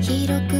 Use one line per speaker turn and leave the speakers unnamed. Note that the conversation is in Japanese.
広く